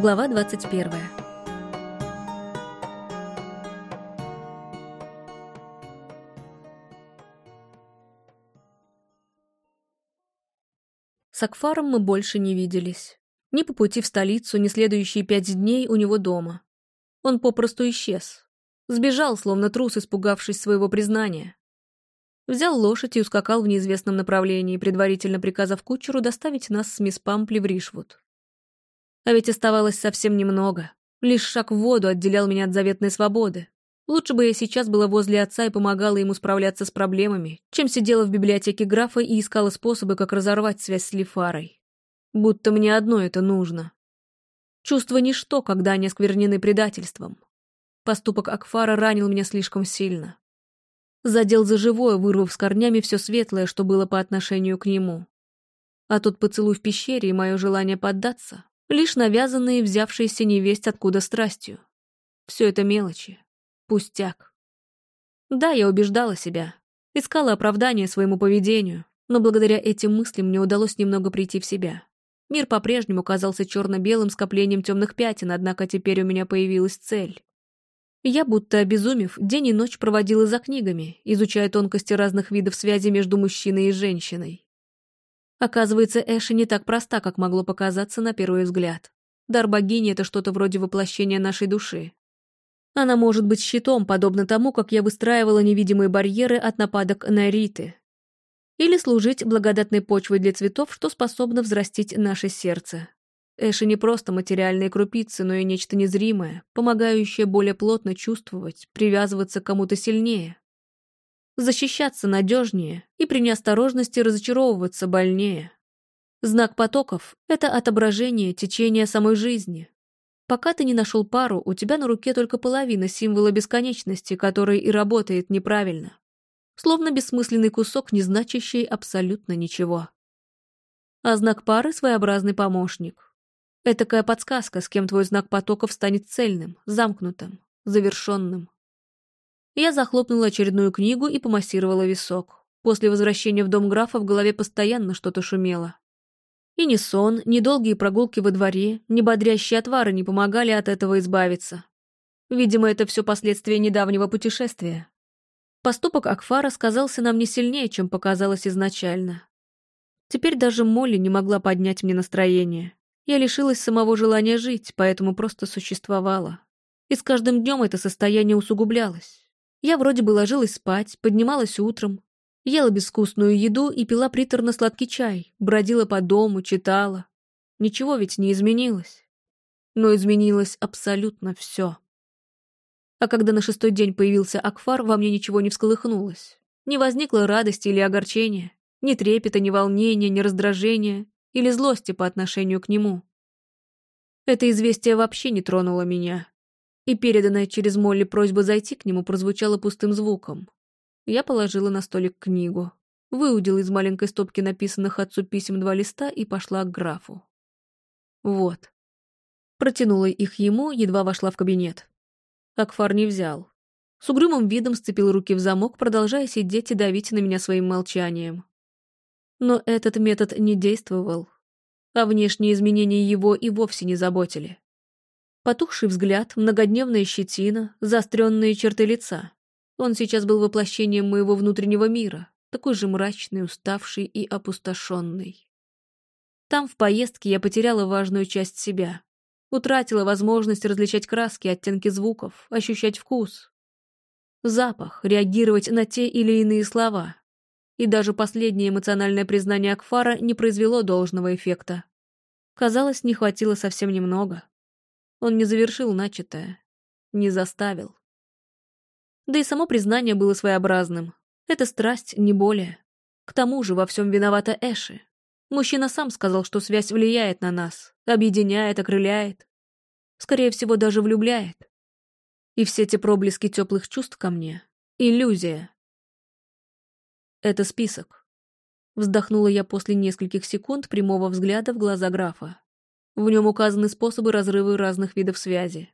Глава 21. С Акфаром мы больше не виделись. Ни по пути в столицу, ни следующие пять дней у него дома. Он попросту исчез. Сбежал, словно трус, испугавшись своего признания. Взял лошадь и ускакал в неизвестном направлении, предварительно приказав кучеру доставить нас с мисс Пампли в Ришвуд. А ведь оставалось совсем немного. Лишь шаг в воду отделял меня от заветной свободы. Лучше бы я сейчас была возле отца и помогала ему справляться с проблемами, чем сидела в библиотеке графа и искала способы, как разорвать связь с Лифарой. Будто мне одно это нужно. Чувства ничто, когда они осквернены предательством. Поступок Акфара ранил меня слишком сильно. Задел за живое, вырвав с корнями все светлое, что было по отношению к нему. А тот поцелуй в пещере и мое желание поддаться Лишь навязанные, взявшиеся невесть откуда страстью. Все это мелочи. Пустяк. Да, я убеждала себя. Искала оправдание своему поведению, но благодаря этим мыслям мне удалось немного прийти в себя. Мир по-прежнему казался черно-белым скоплением темных пятен, однако теперь у меня появилась цель. Я, будто обезумев, день и ночь проводила за книгами, изучая тонкости разных видов связи между мужчиной и женщиной. Оказывается, Эша не так проста, как могло показаться на первый взгляд. Дар богини — это что-то вроде воплощения нашей души. Она может быть щитом, подобно тому, как я выстраивала невидимые барьеры от нападок на Риты. Или служить благодатной почвой для цветов, что способно взрастить наше сердце. Эши не просто материальные крупицы, но и нечто незримое, помогающее более плотно чувствовать, привязываться к кому-то сильнее защищаться надежнее и при неосторожности разочаровываться больнее. Знак потоков — это отображение течения самой жизни. Пока ты не нашел пару, у тебя на руке только половина символа бесконечности, который и работает неправильно. Словно бессмысленный кусок, не значащий абсолютно ничего. А знак пары — своеобразный помощник. Этакая подсказка, с кем твой знак потоков станет цельным, замкнутым, завершенным. Я захлопнула очередную книгу и помассировала висок. После возвращения в дом графа в голове постоянно что-то шумело. И ни сон, ни долгие прогулки во дворе, ни бодрящие отвары не помогали от этого избавиться. Видимо, это все последствия недавнего путешествия. Поступок Акфара сказался нам не сильнее, чем показалось изначально. Теперь даже Молли не могла поднять мне настроение. Я лишилась самого желания жить, поэтому просто существовала. И с каждым днем это состояние усугублялось. Я вроде бы ложилась спать, поднималась утром, ела безвкусную еду и пила приторно-сладкий чай, бродила по дому, читала. Ничего ведь не изменилось. Но изменилось абсолютно все. А когда на шестой день появился Акфар, во мне ничего не всколыхнулось. Не возникло радости или огорчения, ни трепета, ни волнения, ни раздражения или злости по отношению к нему. Это известие вообще не тронуло меня и переданная через Молли просьба зайти к нему прозвучала пустым звуком. Я положила на столик книгу, выудила из маленькой стопки написанных отцу писем два листа и пошла к графу. Вот. Протянула их ему, едва вошла в кабинет. Акфар не взял. С угрюмым видом сцепил руки в замок, продолжая сидеть и давить на меня своим молчанием. Но этот метод не действовал, а внешние изменения его и вовсе не заботили. Потухший взгляд, многодневная щетина, заостренные черты лица. Он сейчас был воплощением моего внутреннего мира, такой же мрачный, уставший и опустошенный. Там, в поездке, я потеряла важную часть себя. Утратила возможность различать краски, оттенки звуков, ощущать вкус. Запах, реагировать на те или иные слова. И даже последнее эмоциональное признание Акфара не произвело должного эффекта. Казалось, не хватило совсем немного. Он не завершил начатое, не заставил. Да и само признание было своеобразным. Это страсть, не более. К тому же во всем виновата Эши. Мужчина сам сказал, что связь влияет на нас, объединяет, окрыляет. Скорее всего, даже влюбляет. И все те проблески теплых чувств ко мне — иллюзия. Это список. Вздохнула я после нескольких секунд прямого взгляда в глаза графа. В нем указаны способы разрыва разных видов связи.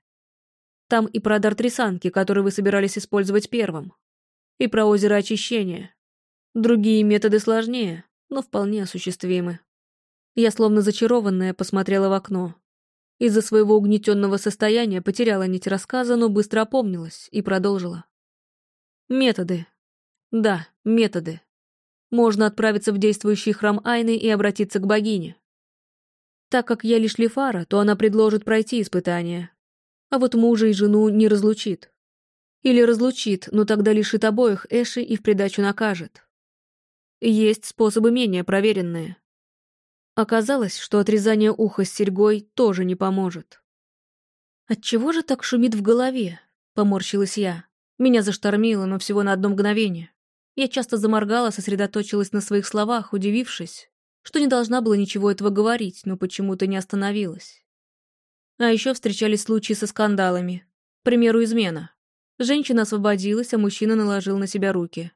Там и про дар трясанки, который вы собирались использовать первым. И про озеро очищения. Другие методы сложнее, но вполне осуществимы. Я словно зачарованная посмотрела в окно. Из-за своего угнетенного состояния потеряла нить рассказа, но быстро опомнилась и продолжила. Методы. Да, методы. Можно отправиться в действующий храм Айны и обратиться к богине. Так как я лишь Лефара, то она предложит пройти испытание. А вот мужа и жену не разлучит. Или разлучит, но тогда лишит обоих Эши и в придачу накажет. Есть способы менее проверенные. Оказалось, что отрезание уха с серьгой тоже не поможет. «Отчего же так шумит в голове?» — поморщилась я. Меня заштормило, но всего на одно мгновение. Я часто заморгала, сосредоточилась на своих словах, удивившись, что не должна была ничего этого говорить, но почему-то не остановилась. А еще встречались случаи со скандалами. К примеру, измена. Женщина освободилась, а мужчина наложил на себя руки.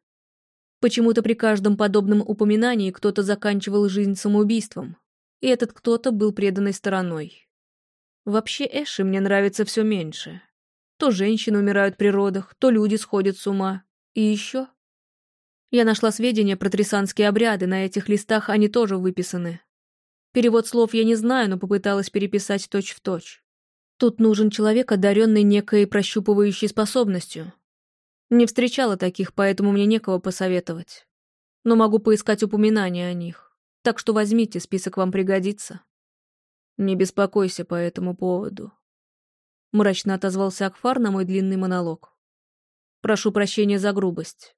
Почему-то при каждом подобном упоминании кто-то заканчивал жизнь самоубийством, и этот кто-то был преданной стороной. Вообще Эши мне нравится все меньше. То женщины умирают при родах, то люди сходят с ума. И еще... Я нашла сведения про трисанские обряды, на этих листах они тоже выписаны. Перевод слов я не знаю, но попыталась переписать точь-в-точь. Точь. Тут нужен человек, одаренный некой прощупывающей способностью, не встречала таких, поэтому мне некого посоветовать. Но могу поискать упоминания о них. Так что возьмите, список вам пригодится. Не беспокойся по этому поводу. Мрачно отозвался Акфар на мой длинный монолог. Прошу прощения за грубость.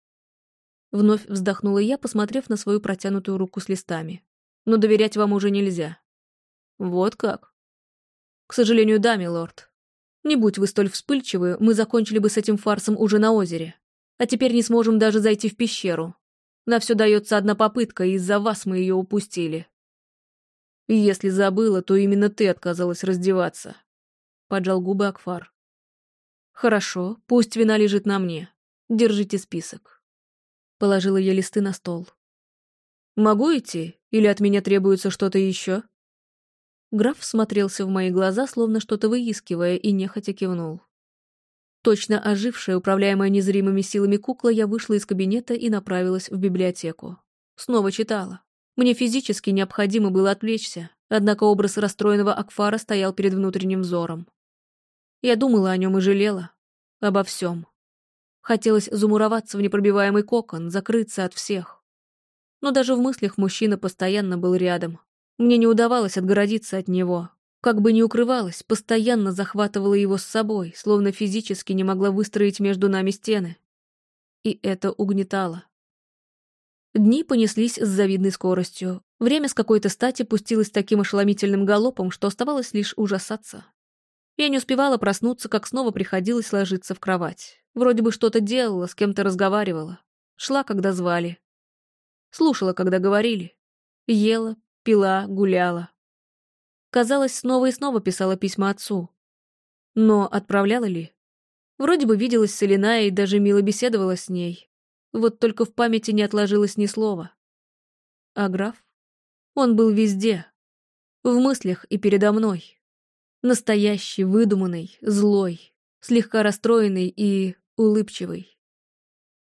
Вновь вздохнула я, посмотрев на свою протянутую руку с листами. Но доверять вам уже нельзя. Вот как? К сожалению, да, милорд. Не будь вы столь вспыльчивы, мы закончили бы с этим фарсом уже на озере. А теперь не сможем даже зайти в пещеру. На все дается одна попытка, и из-за вас мы ее упустили. Если забыла, то именно ты отказалась раздеваться. Поджал губы Акфар. Хорошо, пусть вина лежит на мне. Держите список. Положила я листы на стол. Могу идти? Или от меня требуется что-то еще? Граф смотрелся в мои глаза, словно что-то выискивая, и нехотя кивнул. Точно ожившая, управляемая незримыми силами кукла, я вышла из кабинета и направилась в библиотеку. Снова читала. Мне физически необходимо было отвлечься, однако образ расстроенного Акфара стоял перед внутренним взором. Я думала о нем и жалела. Обо всем. Хотелось замуроваться в непробиваемый кокон, закрыться от всех. Но даже в мыслях мужчина постоянно был рядом, мне не удавалось отгородиться от него. Как бы ни укрывалась, постоянно захватывала его с собой, словно физически не могла выстроить между нами стены. И это угнетало. Дни понеслись с завидной скоростью. Время с какой-то стати пустилось таким ошеломительным галопом, что оставалось лишь ужасаться. Я не успевала проснуться, как снова приходилось ложиться в кровать. Вроде бы что-то делала, с кем-то разговаривала. Шла, когда звали. Слушала, когда говорили. Ела, пила, гуляла. Казалось, снова и снова писала письма отцу. Но отправляла ли? Вроде бы виделась с Элиной и даже мило беседовала с ней. Вот только в памяти не отложилось ни слова. А граф? Он был везде. В мыслях и передо мной. Настоящий, выдуманный, злой, слегка расстроенный и улыбчивый.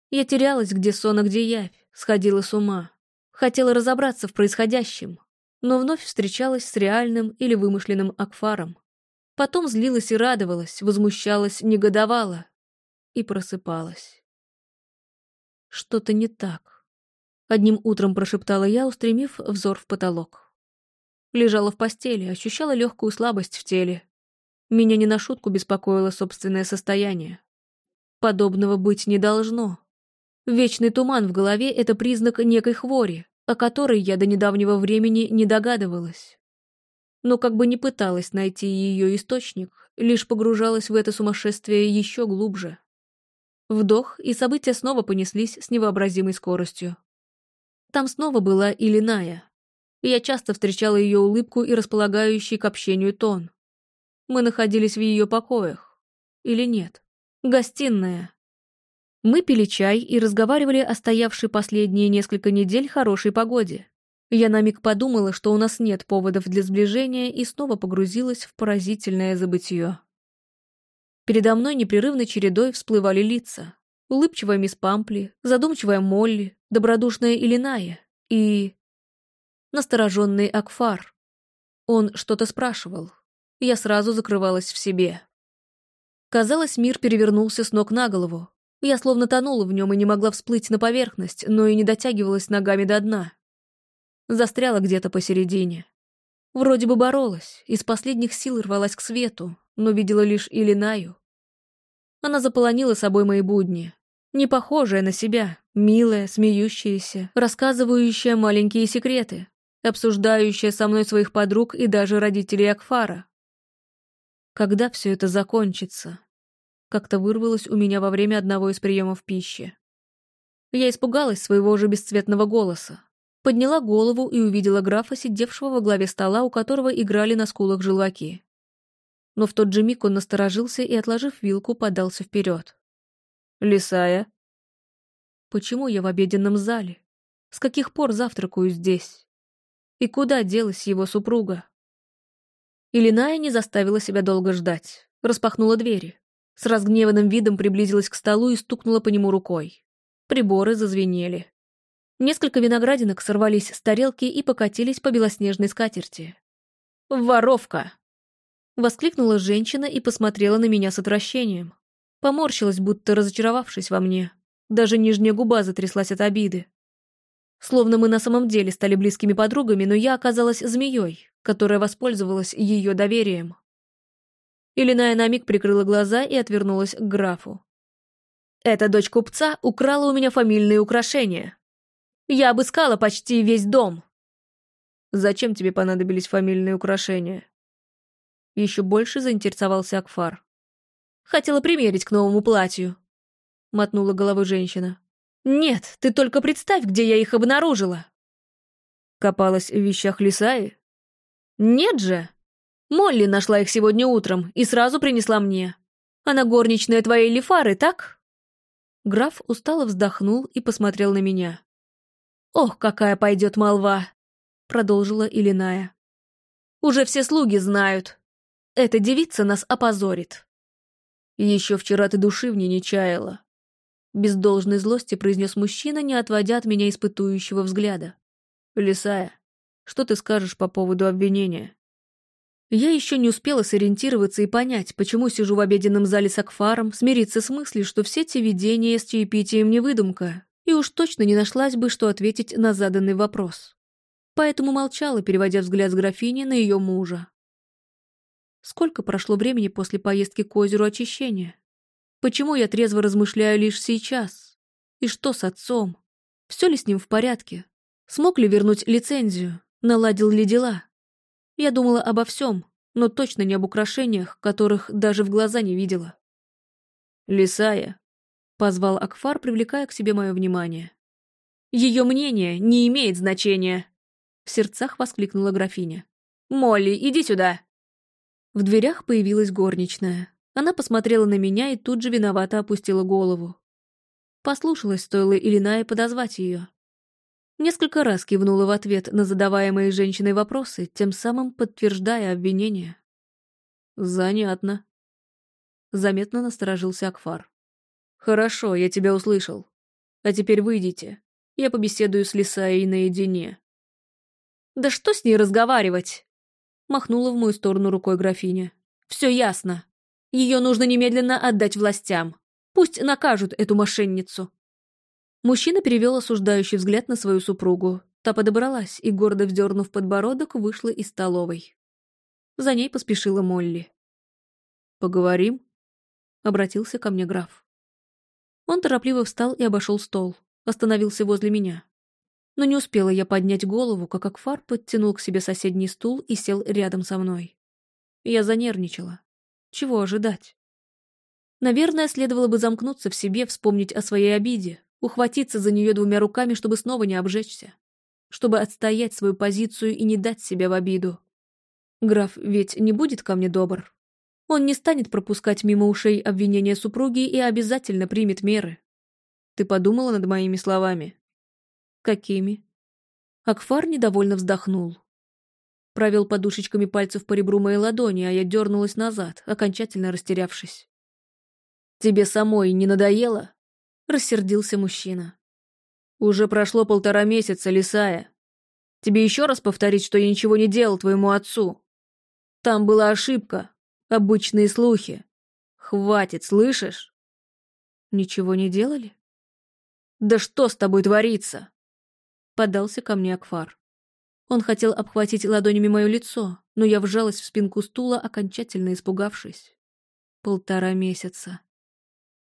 Я терялась, где сон, а где явь, сходила с ума. Хотела разобраться в происходящем, но вновь встречалась с реальным или вымышленным Акфаром. Потом злилась и радовалась, возмущалась, негодовала и просыпалась. Что-то не так. Одним утром прошептала я, устремив взор в потолок. Лежала в постели, ощущала легкую слабость в теле. Меня не на шутку беспокоило собственное состояние. Подобного быть не должно. Вечный туман в голове — это признак некой хвори, о которой я до недавнего времени не догадывалась. Но как бы не пыталась найти ее источник, лишь погружалась в это сумасшествие еще глубже. Вдох, и события снова понеслись с невообразимой скоростью. Там снова была Илиная. Я часто встречала ее улыбку и располагающий к общению тон. Мы находились в ее покоях. Или нет? Гостиная. Мы пили чай и разговаривали о стоявшей последние несколько недель хорошей погоде. Я на миг подумала, что у нас нет поводов для сближения, и снова погрузилась в поразительное забытье. Передо мной непрерывной чередой всплывали лица. Улыбчивая мисс Пампли, задумчивая Молли, добродушная Илиная и... настороженный Акфар. Он что-то спрашивал. Я сразу закрывалась в себе. Казалось, мир перевернулся с ног на голову. Я словно тонула в нем и не могла всплыть на поверхность, но и не дотягивалась ногами до дна. Застряла где-то посередине. Вроде бы боролась, из последних сил рвалась к свету, но видела лишь Илинаю. Она заполонила собой мои будни, не похожая на себя, милая, смеющаяся, рассказывающая маленькие секреты, обсуждающая со мной своих подруг и даже родителей Акфара. Когда все это закончится? Как-то вырвалось у меня во время одного из приемов пищи. Я испугалась своего же бесцветного голоса. Подняла голову и увидела графа, сидевшего во главе стола, у которого играли на скулах желваки. Но в тот же миг он насторожился и, отложив вилку, подался вперед. «Лисая?» «Почему я в обеденном зале? С каких пор завтракаю здесь? И куда делась его супруга?» Илиная не заставила себя долго ждать. Распахнула двери. С разгневанным видом приблизилась к столу и стукнула по нему рукой. Приборы зазвенели. Несколько виноградинок сорвались с тарелки и покатились по белоснежной скатерти. «Воровка!» Воскликнула женщина и посмотрела на меня с отвращением. Поморщилась, будто разочаровавшись во мне. Даже нижняя губа затряслась от обиды. Словно мы на самом деле стали близкими подругами, но я оказалась змеей, которая воспользовалась ее доверием. Илиная на миг прикрыла глаза и отвернулась к графу. «Эта дочь купца украла у меня фамильные украшения. Я обыскала почти весь дом». «Зачем тебе понадобились фамильные украшения?» Еще больше заинтересовался Акфар. «Хотела примерить к новому платью», — мотнула головой женщина. «Нет, ты только представь, где я их обнаружила!» Копалась в вещах Лисаи? «Нет же! Молли нашла их сегодня утром и сразу принесла мне. Она горничная твоей Лифары, так?» Граф устало вздохнул и посмотрел на меня. «Ох, какая пойдет молва!» — продолжила Илиная. «Уже все слуги знают. Эта девица нас опозорит». «Еще вчера ты души в ней не чаяла», — без должной злости произнес мужчина, не отводя от меня испытующего взгляда. «Лисая, что ты скажешь по поводу обвинения?» Я еще не успела сориентироваться и понять, почему сижу в обеденном зале с Акфаром, смириться с мыслью, что все те видения с чаепитием не выдумка, и уж точно не нашлась бы, что ответить на заданный вопрос. Поэтому молчала, переводя взгляд с графини на ее мужа. Сколько прошло времени после поездки к озеру очищения? Почему я трезво размышляю лишь сейчас? И что с отцом? Все ли с ним в порядке? Смог ли вернуть лицензию? Наладил ли дела? Я думала обо всем, но точно не об украшениях, которых даже в глаза не видела. «Лисая», — позвал Акфар, привлекая к себе мое внимание. «Ее мнение не имеет значения», — в сердцах воскликнула графиня. «Молли, иди сюда!» В дверях появилась горничная. Она посмотрела на меня и тут же виновато опустила голову. Послушалась, стоило Илина и подозвать ее. Несколько раз кивнула в ответ на задаваемые женщиной вопросы, тем самым подтверждая обвинения. «Занятно». Заметно насторожился Акфар. «Хорошо, я тебя услышал. А теперь выйдите. Я побеседую с Лисаей наедине». «Да что с ней разговаривать?» Махнула в мою сторону рукой графиня. «Все ясно. Ее нужно немедленно отдать властям. Пусть накажут эту мошенницу». Мужчина перевел осуждающий взгляд на свою супругу. Та подобралась и, гордо вздернув подбородок, вышла из столовой. За ней поспешила Молли. «Поговорим?» — обратился ко мне граф. Он торопливо встал и обошел стол, остановился возле меня. Но не успела я поднять голову, как Акфар подтянул к себе соседний стул и сел рядом со мной. Я занервничала. Чего ожидать? Наверное, следовало бы замкнуться в себе, вспомнить о своей обиде, ухватиться за нее двумя руками, чтобы снова не обжечься, чтобы отстоять свою позицию и не дать себя в обиду. Граф ведь не будет ко мне добр. Он не станет пропускать мимо ушей обвинения супруги и обязательно примет меры. Ты подумала над моими словами? Какими? Акфар недовольно вздохнул. Провел подушечками пальцев по ребру моей ладони, а я дернулась назад, окончательно растерявшись. «Тебе самой не надоело?» — рассердился мужчина. «Уже прошло полтора месяца, Лисая. Тебе еще раз повторить, что я ничего не делал твоему отцу?» Там была ошибка. Обычные слухи. Хватит, слышишь? Ничего не делали? Да что с тобой творится? Подался ко мне Акфар. Он хотел обхватить ладонями мое лицо, но я вжалась в спинку стула, окончательно испугавшись. Полтора месяца.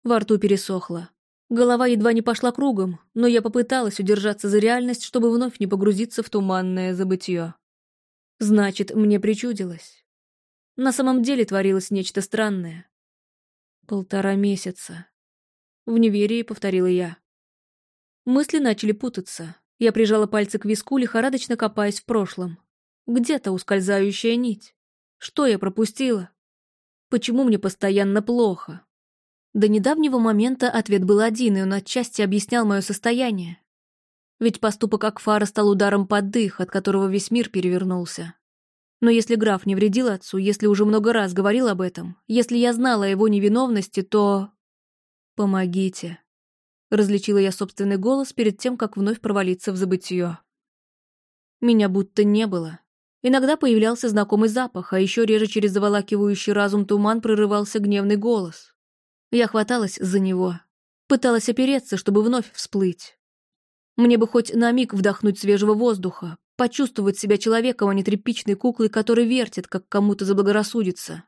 Во рту пересохло. Голова едва не пошла кругом, но я попыталась удержаться за реальность, чтобы вновь не погрузиться в туманное забытье. Значит, мне причудилось. На самом деле творилось нечто странное. Полтора месяца. В неверии повторила я. Мысли начали путаться. Я прижала пальцы к виску, лихорадочно копаясь в прошлом. Где-то ускользающая нить. Что я пропустила? Почему мне постоянно плохо? До недавнего момента ответ был один, и он отчасти объяснял мое состояние. Ведь поступок Акфара стал ударом под дых, от которого весь мир перевернулся. Но если граф не вредил отцу, если уже много раз говорил об этом, если я знала о его невиновности, то... «Помогите», — различила я собственный голос перед тем, как вновь провалиться в забытье. Меня будто не было. Иногда появлялся знакомый запах, а еще реже через заволакивающий разум туман прорывался гневный голос. Я хваталась за него, пыталась опереться, чтобы вновь всплыть. Мне бы хоть на миг вдохнуть свежего воздуха, почувствовать себя человеком, а не тряпичной куклой, который вертит, как кому-то заблагорассудится.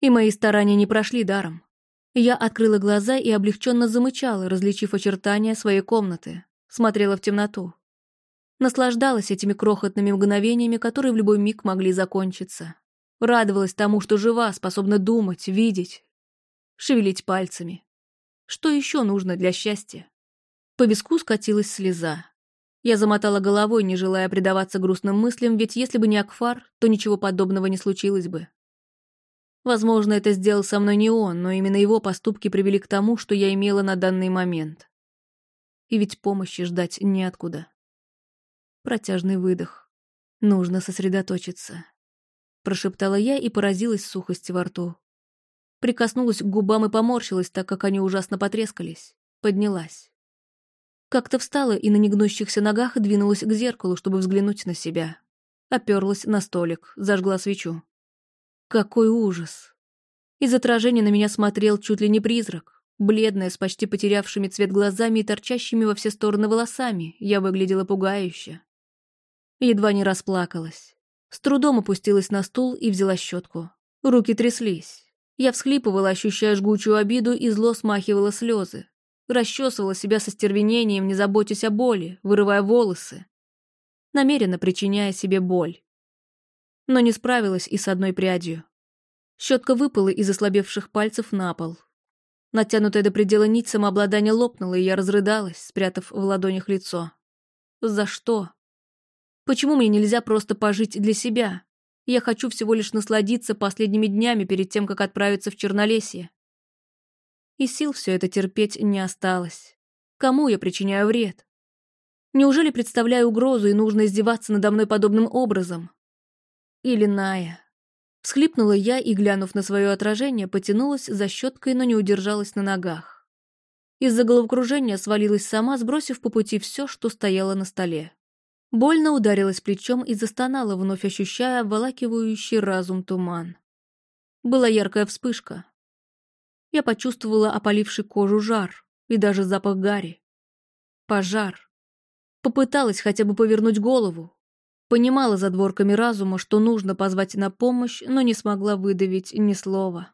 И мои старания не прошли даром. Я открыла глаза и облегченно замычала, различив очертания своей комнаты. Смотрела в темноту. Наслаждалась этими крохотными мгновениями, которые в любой миг могли закончиться. Радовалась тому, что жива, способна думать, видеть, шевелить пальцами. Что еще нужно для счастья? По виску скатилась слеза. Я замотала головой, не желая предаваться грустным мыслям, ведь если бы не Акфар, то ничего подобного не случилось бы. Возможно, это сделал со мной не он, но именно его поступки привели к тому, что я имела на данный момент. И ведь помощи ждать неоткуда. Протяжный выдох. Нужно сосредоточиться. Прошептала я и поразилась сухости во рту. Прикоснулась к губам и поморщилась, так как они ужасно потрескались. Поднялась. Как-то встала и на негнущихся ногах двинулась к зеркалу, чтобы взглянуть на себя. Оперлась на столик, зажгла свечу. Какой ужас! Из отражения на меня смотрел чуть ли не призрак. Бледная, с почти потерявшими цвет глазами и торчащими во все стороны волосами, я выглядела пугающе. Едва не расплакалась. С трудом опустилась на стул и взяла щетку. Руки тряслись. Я всхлипывала, ощущая жгучую обиду, и зло смахивала слезы. Расчесывала себя со стервенением, не заботясь о боли, вырывая волосы. Намеренно причиняя себе боль но не справилась и с одной прядью. Щетка выпала из ослабевших пальцев на пол. Натянутая до предела нить самообладания лопнула, и я разрыдалась, спрятав в ладонях лицо. За что? Почему мне нельзя просто пожить для себя? Я хочу всего лишь насладиться последними днями перед тем, как отправиться в Чернолесье. И сил все это терпеть не осталось. Кому я причиняю вред? Неужели представляю угрозу и нужно издеваться надо мной подобным образом? Или Ная. Всхлипнула я и, глянув на свое отражение, потянулась за щеткой, но не удержалась на ногах. Из-за головокружения свалилась сама, сбросив по пути все, что стояло на столе. Больно ударилась плечом и застонала, вновь ощущая обволакивающий разум туман. Была яркая вспышка. Я почувствовала опаливший кожу жар и даже запах гари. Пожар. Попыталась хотя бы повернуть голову, Понимала задворками разума, что нужно позвать на помощь, но не смогла выдавить ни слова.